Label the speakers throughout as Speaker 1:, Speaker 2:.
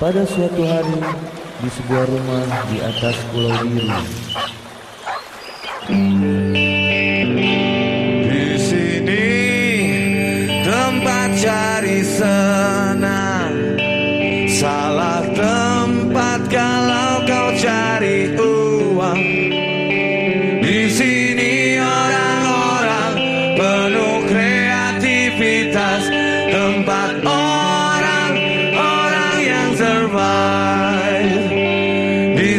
Speaker 1: Pada suatu hari di sebuah rumah di atas pulau biru.
Speaker 2: Di sini tempat cari senang. Salah tempat kalau kau cari uang. Di sini orang-orang penuh kreativitas. Tempat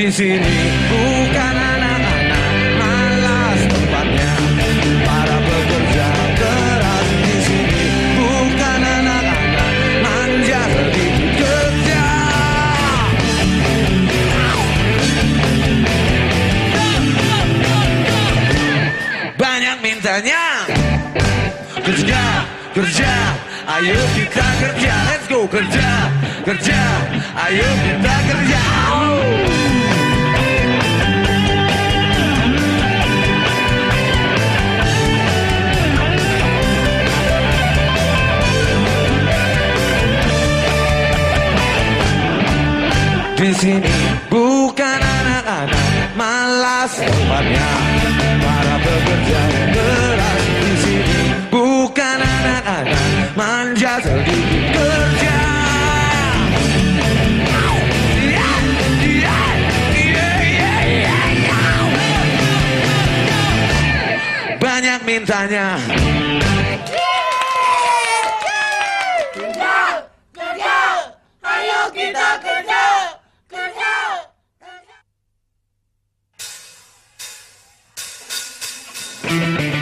Speaker 2: Di sini bukan anak-anak malas tempatnya. Para pekerja keras di sini bukan anak-anak manja sedikit kerja. Banyak mintanya. Kerja kerja ayo kita kerja let's go kerja kerja ayo kita kerja sini bukan anak-anak malas tempatnya. Para pekerja Di